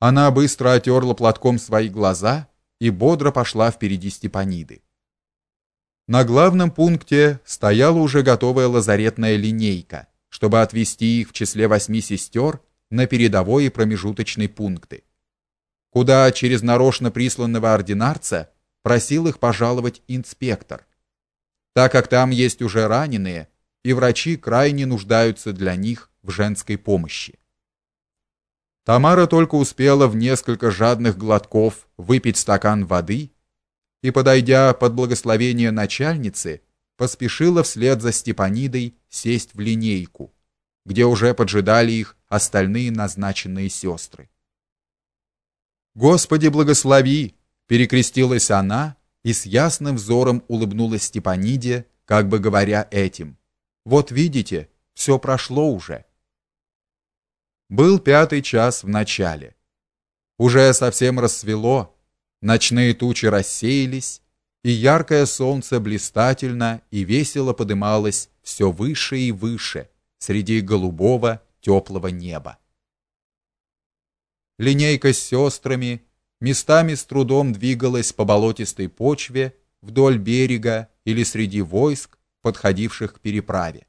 Она быстро отерла платком свои глаза и бодро пошла впереди Степаниды. На главном пункте стояла уже готовая лазаретная линейка, чтобы отвезти их в числе восьми сестер на передовой и промежуточные пункты, куда через нарочно присланного ординарца просил их пожаловать инспектор, так как там есть уже раненые, и врачи крайне нуждаются для них в женской помощи. Тамара только успела в несколько жадных глотков выпить стакан воды и, подойдя под благословение начальницы, поспешила вслед за Степанидой сесть в линейку, где уже поджидали их остальные назначенные сестры. Господи благослови, перекрестилась она и с ясным взором улыбнулась Степаниде, как бы говоря этим: вот видите, все прошло уже. Был пятый час в начале. Уже совсем рассвело, ночные тучи рассеялись, и яркое солнце блистательно и весело подымалось все выше и выше среди голубого теплого неба. Линейка с сестрами местами с трудом двигалась по болотистой почве вдоль берега или среди войск, подходивших к переправе.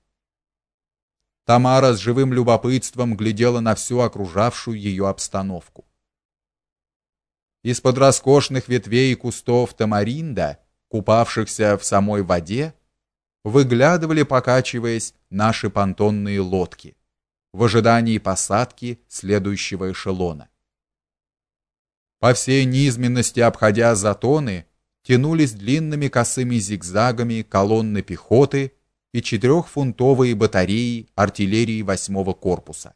Тамара с живым любопытством глядела на всю окружавшую ее обстановку. Из-под роскошных ветвей и кустов тамаринда, купавшихся в самой воде, выглядывали, покачиваясь, наши понтонные лодки в ожидании посадки следующего эшелона. По всей низменности обходя затоны, тянулись длинными косыми зигзагами колонны пехоты и четырехфунтовые батареи артиллерии восьмого корпуса.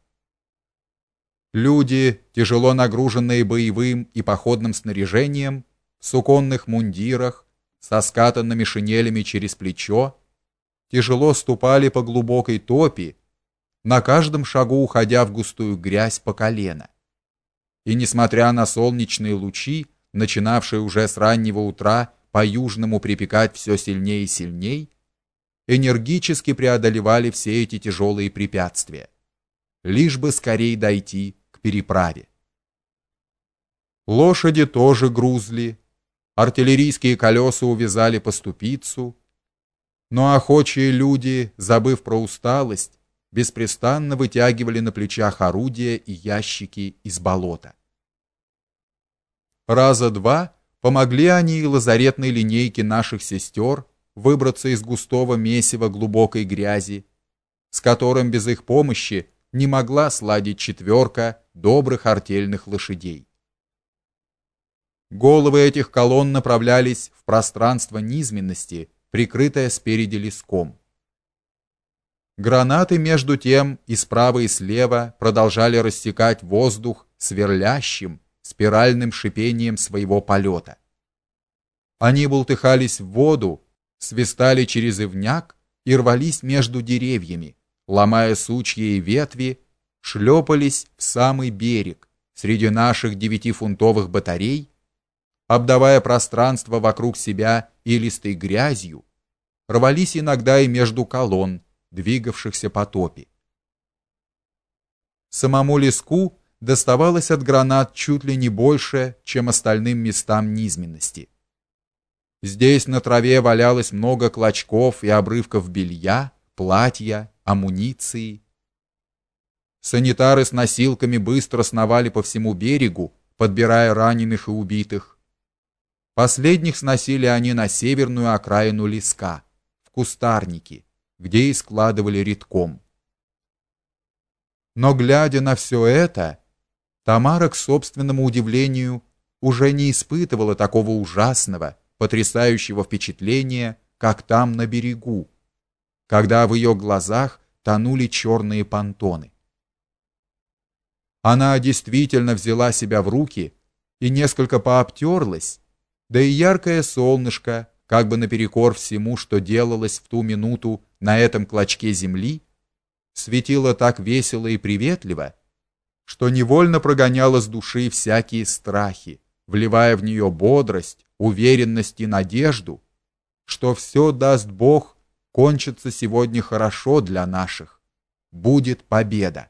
Люди, тяжело нагруженные боевым и походным снаряжением, в суконных мундирах, со скатанными шинелями через плечо, тяжело ступали по глубокой топи, на каждом шагу уходя в густую грязь по колено. И несмотря на солнечные лучи, начинавшие уже с раннего утра по-южному припекать все сильнее и сильнее, энергически преодолевали все эти тяжелые препятствия, лишь бы скорее дойти к переправе. Лошади тоже грузли, артиллерийские колеса увязали по ступицу, но охочие люди, забыв про усталость, беспрестанно вытягивали на плечах орудия и ящики из болота. Раза два помогли они и лазаретной линейке наших сестер выбраться из густого месива глубокой грязи, с которым без их помощи не могла сладить четверка добрых артельных лошадей. Головы этих колонн направлялись в пространство низменности, прикрытое спереди леском. Гранаты между тем и справа и слева продолжали рассекать воздух сверлящим, спиральным шипением своего полета. Они бултыхались в воду, свистали через ивняк и рвались между деревьями, ломая сучья и ветви, шлепались в самый берег среди наших девятифунтовых батарей, обдавая пространство вокруг себя илистой грязью, рвались иногда и между колонн, двигавшихся по топи. Самому леску доставалось от гранат чуть ли не больше, чем остальным местам низменности. Здесь на траве валялось много клочков и обрывков белья, платья, амуниции. Санитары с носилками быстро сновали по всему берегу, подбирая раненых и убитых. Последних сносили они на северную окраину леска, в кустарники, где и складывали редком. Но глядя на все это, Тамара к собственному удивлению уже не испытывала такого ужасного, потрясающего впечатления, как там на берегу, когда в ее глазах тонули черные понтоны. Она действительно взяла себя в руки и несколько пообтерлась, да и яркое солнышко, как бы наперекор всему, что делалось в ту минуту на этом клочке земли, светило так весело и приветливо, что невольно прогоняло с души всякие страхи, вливая в нее бодрость, уверенность и надежду, что все даст Бог кончится сегодня хорошо для наших. Будет победа.